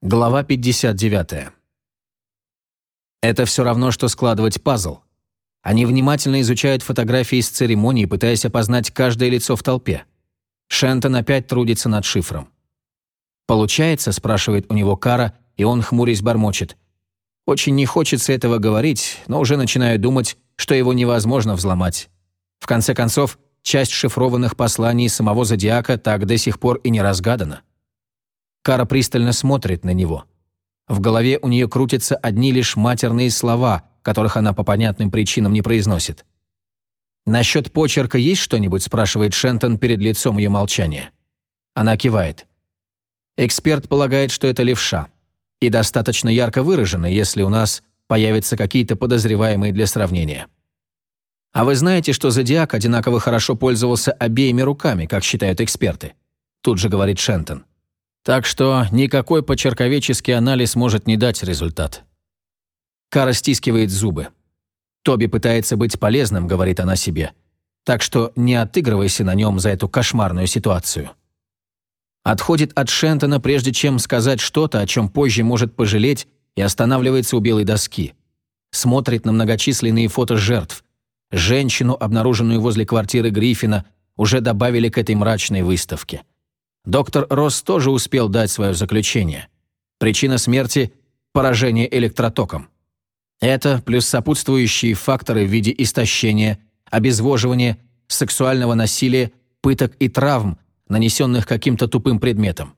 Глава 59. Это все равно, что складывать пазл. Они внимательно изучают фотографии с церемонии, пытаясь опознать каждое лицо в толпе. Шентон опять трудится над шифром. «Получается?» – спрашивает у него Кара, и он, хмурясь, бормочет. «Очень не хочется этого говорить, но уже начинаю думать, что его невозможно взломать. В конце концов, часть шифрованных посланий самого Зодиака так до сих пор и не разгадана». Кара пристально смотрит на него. В голове у нее крутятся одни лишь матерные слова, которых она по понятным причинам не произносит. «Насчет почерка есть что-нибудь?» – спрашивает Шентон перед лицом ее молчания. Она кивает. Эксперт полагает, что это левша. И достаточно ярко выражено, если у нас появятся какие-то подозреваемые для сравнения. А вы знаете, что Зодиак одинаково хорошо пользовался обеими руками, как считают эксперты? Тут же говорит Шентон. Так что никакой почерковеческий анализ может не дать результат. Кара стискивает зубы. Тоби пытается быть полезным, говорит она себе. Так что не отыгрывайся на нем за эту кошмарную ситуацию. Отходит от Шентона, прежде чем сказать что-то, о чем позже может пожалеть, и останавливается у белой доски. Смотрит на многочисленные фото жертв. Женщину, обнаруженную возле квартиры Гриффина, уже добавили к этой мрачной выставке. Доктор Росс тоже успел дать свое заключение. Причина смерти – поражение электротоком. Это плюс сопутствующие факторы в виде истощения, обезвоживания, сексуального насилия, пыток и травм, нанесенных каким-то тупым предметом.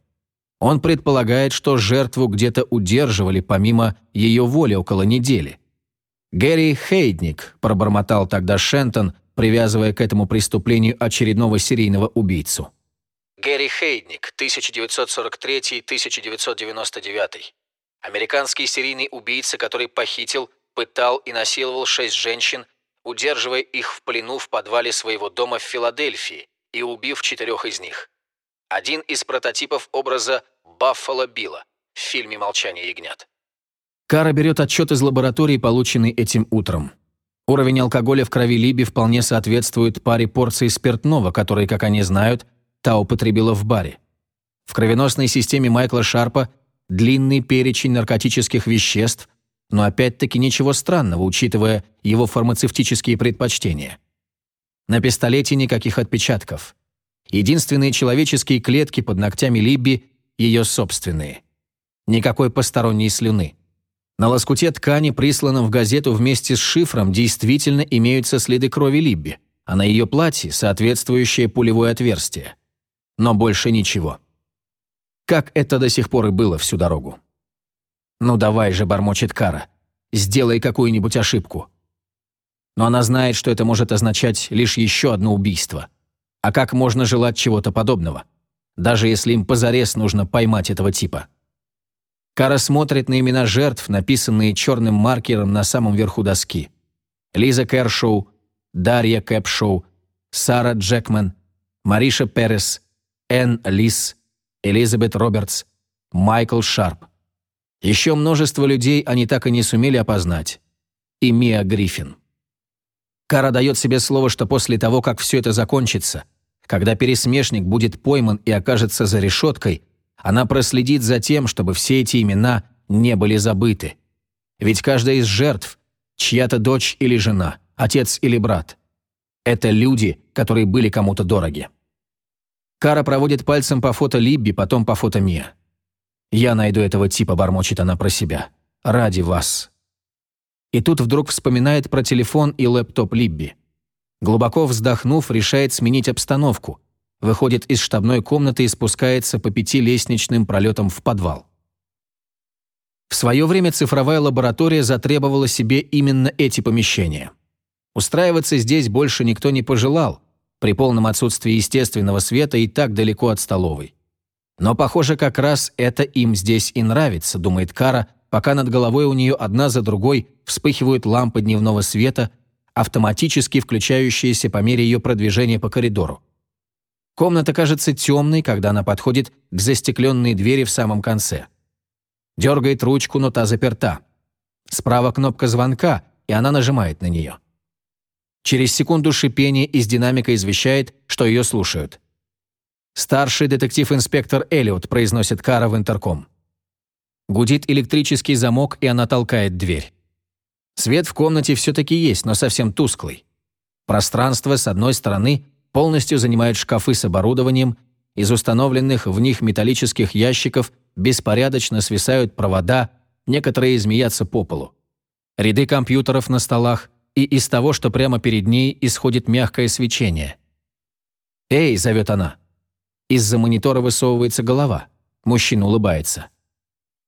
Он предполагает, что жертву где-то удерживали помимо ее воли около недели. «Гэри Хейдник», – пробормотал тогда Шентон, привязывая к этому преступлению очередного серийного убийцу. Гэри Хейдник, 1943-1999. Американский серийный убийца, который похитил, пытал и насиловал шесть женщин, удерживая их в плену в подвале своего дома в Филадельфии и убив четырех из них. Один из прототипов образа Баффало Билла в фильме «Молчание ягнят». Кара берет отчет из лаборатории, полученный этим утром. Уровень алкоголя в крови Либи вполне соответствует паре порций спиртного, которые, как они знают, та употребила в баре. В кровеносной системе Майкла Шарпа длинный перечень наркотических веществ, но опять-таки ничего странного, учитывая его фармацевтические предпочтения. На пистолете никаких отпечатков. Единственные человеческие клетки под ногтями Либби – ее собственные. Никакой посторонней слюны. На лоскуте ткани, присланном в газету вместе с шифром, действительно имеются следы крови Либби, а на ее платье – соответствующее пулевое отверстие но больше ничего. Как это до сих пор и было всю дорогу. «Ну давай же», — бормочет Кара, — «сделай какую-нибудь ошибку». Но она знает, что это может означать лишь еще одно убийство. А как можно желать чего-то подобного? Даже если им позарез нужно поймать этого типа. Кара смотрит на имена жертв, написанные черным маркером на самом верху доски. Лиза Кэршоу, Дарья Кэпшоу, Сара Джекман, Мариша Перес, Энн Лис, Элизабет Робертс, Майкл Шарп. Еще множество людей они так и не сумели опознать. И Мия Гриффин. Кара дает себе слово, что после того, как все это закончится, когда пересмешник будет пойман и окажется за решеткой, она проследит за тем, чтобы все эти имена не были забыты. Ведь каждая из жертв – чья-то дочь или жена, отец или брат. Это люди, которые были кому-то дороги. Кара проводит пальцем по фото Либби, потом по фото Мия. «Я найду этого типа», — бормочет она про себя. «Ради вас». И тут вдруг вспоминает про телефон и лэптоп Либби. Глубоко вздохнув, решает сменить обстановку. Выходит из штабной комнаты и спускается по пяти лестничным пролетам в подвал. В свое время цифровая лаборатория затребовала себе именно эти помещения. Устраиваться здесь больше никто не пожелал, при полном отсутствии естественного света и так далеко от столовой. Но, похоже, как раз это им здесь и нравится, думает Кара, пока над головой у нее одна за другой вспыхивают лампы дневного света, автоматически включающиеся по мере ее продвижения по коридору. Комната кажется темной, когда она подходит к застекленной двери в самом конце. Дергает ручку, но та заперта. Справа кнопка звонка, и она нажимает на нее. Через секунду шипение из динамика извещает, что ее слушают. «Старший детектив-инспектор Эллиот», произносит Кара в интерком. Гудит электрический замок, и она толкает дверь. Свет в комнате все-таки есть, но совсем тусклый. Пространство, с одной стороны, полностью занимают шкафы с оборудованием, из установленных в них металлических ящиков беспорядочно свисают провода, некоторые змеятся по полу. Ряды компьютеров на столах, и из того, что прямо перед ней, исходит мягкое свечение. «Эй!» – зовет она. Из-за монитора высовывается голова. Мужчина улыбается.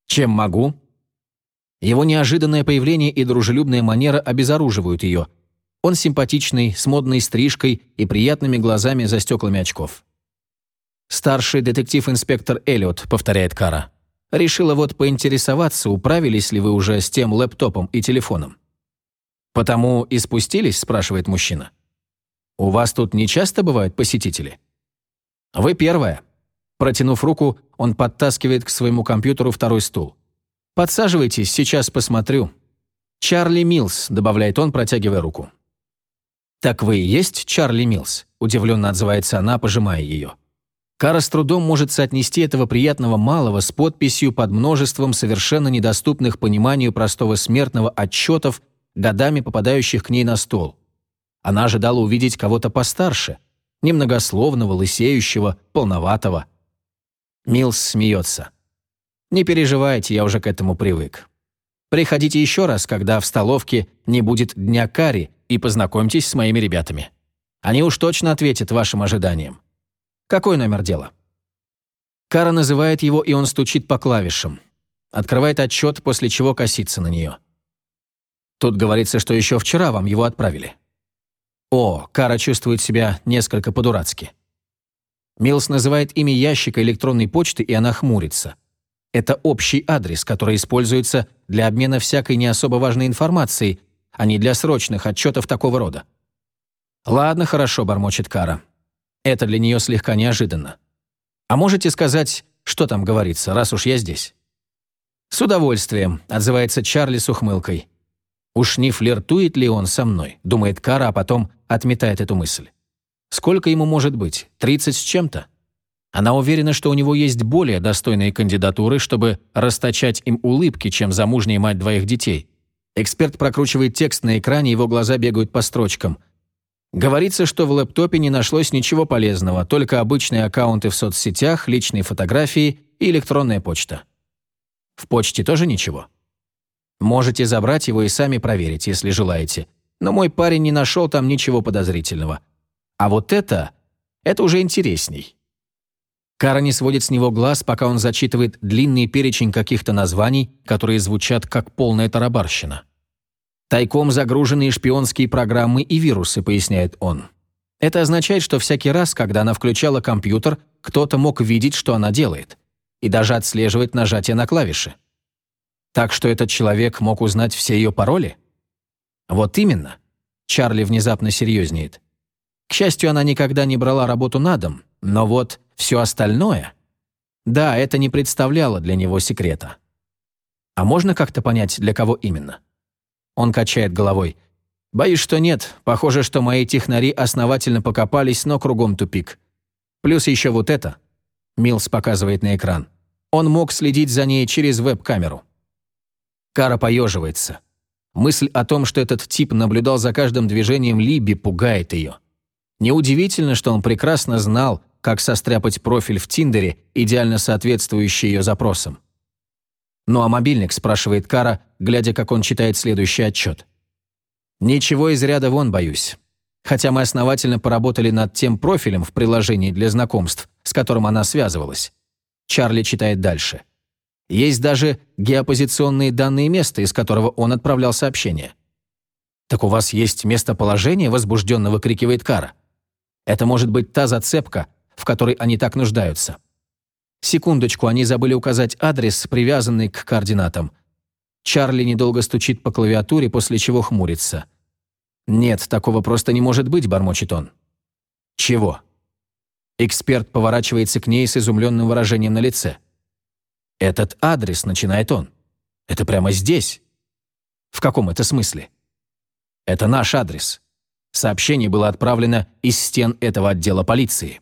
«Чем могу?» Его неожиданное появление и дружелюбная манера обезоруживают ее. Он симпатичный, с модной стрижкой и приятными глазами за стеклами очков. «Старший детектив-инспектор Эллиот», — повторяет Кара. «Решила вот поинтересоваться, управились ли вы уже с тем лэптопом и телефоном». «Потому и спустились?» — спрашивает мужчина. «У вас тут не часто бывают посетители?» «Вы первая». Протянув руку, он подтаскивает к своему компьютеру второй стул. «Подсаживайтесь, сейчас посмотрю». «Чарли Милс», — добавляет он, протягивая руку. «Так вы и есть Чарли Милс?» — удивленно отзывается она, пожимая ее. Кара с трудом может соотнести этого приятного малого с подписью под множеством совершенно недоступных пониманию простого смертного отчетов, годами попадающих к ней на стол. Она ожидала увидеть кого-то постарше, немногословного, лысеющего, полноватого. Милс смеется. «Не переживайте, я уже к этому привык. Приходите еще раз, когда в столовке не будет дня карри, и познакомьтесь с моими ребятами. Они уж точно ответят вашим ожиданиям. Какой номер дела?» Кара называет его, и он стучит по клавишам. Открывает отчет, после чего косится на нее. Тут говорится, что еще вчера вам его отправили. О, Кара чувствует себя несколько по-дурацки. Милс называет имя ящика электронной почты, и она хмурится. Это общий адрес, который используется для обмена всякой не особо важной информацией, а не для срочных отчетов такого рода. «Ладно, хорошо», — бормочет Кара. Это для нее слегка неожиданно. А можете сказать, что там говорится, раз уж я здесь? С удовольствием, отзывается Чарли с ухмылкой. Уж не флиртует ли он со мной, думает Кара, а потом отметает эту мысль. Сколько ему может быть? Тридцать с чем-то? Она уверена, что у него есть более достойные кандидатуры, чтобы расточать им улыбки, чем замужняя мать двоих детей. Эксперт прокручивает текст на экране, его глаза бегают по строчкам – Говорится, что в лэптопе не нашлось ничего полезного, только обычные аккаунты в соцсетях, личные фотографии и электронная почта. В почте тоже ничего. Можете забрать его и сами проверить, если желаете. Но мой парень не нашел там ничего подозрительного. А вот это... это уже интересней. Кара не сводит с него глаз, пока он зачитывает длинный перечень каких-то названий, которые звучат как полная тарабарщина. Тайком загруженные шпионские программы и вирусы, поясняет он. Это означает, что всякий раз, когда она включала компьютер, кто-то мог видеть, что она делает, и даже отслеживать нажатие на клавиши. Так что этот человек мог узнать все ее пароли? Вот именно. Чарли внезапно серьезнеет. К счастью, она никогда не брала работу на дом, но вот все остальное... Да, это не представляло для него секрета. А можно как-то понять, для кого именно? Он качает головой. «Боюсь, что нет. Похоже, что мои технари основательно покопались, но кругом тупик. Плюс еще вот это». Милс показывает на экран. Он мог следить за ней через веб-камеру. Кара поеживается. Мысль о том, что этот тип наблюдал за каждым движением Либи, пугает ее. Неудивительно, что он прекрасно знал, как состряпать профиль в Тиндере, идеально соответствующий ее запросам. «Ну а мобильник?» – спрашивает Кара, глядя, как он читает следующий отчет. «Ничего из ряда вон, боюсь. Хотя мы основательно поработали над тем профилем в приложении для знакомств, с которым она связывалась». Чарли читает дальше. «Есть даже геопозиционные данные места, из которого он отправлял сообщение». «Так у вас есть местоположение?» – возбужденно выкрикивает Кара. «Это может быть та зацепка, в которой они так нуждаются». Секундочку, они забыли указать адрес, привязанный к координатам. Чарли недолго стучит по клавиатуре, после чего хмурится. «Нет, такого просто не может быть», — бормочет он. «Чего?» Эксперт поворачивается к ней с изумленным выражением на лице. «Этот адрес», — начинает он. «Это прямо здесь». «В каком это смысле?» «Это наш адрес. Сообщение было отправлено из стен этого отдела полиции».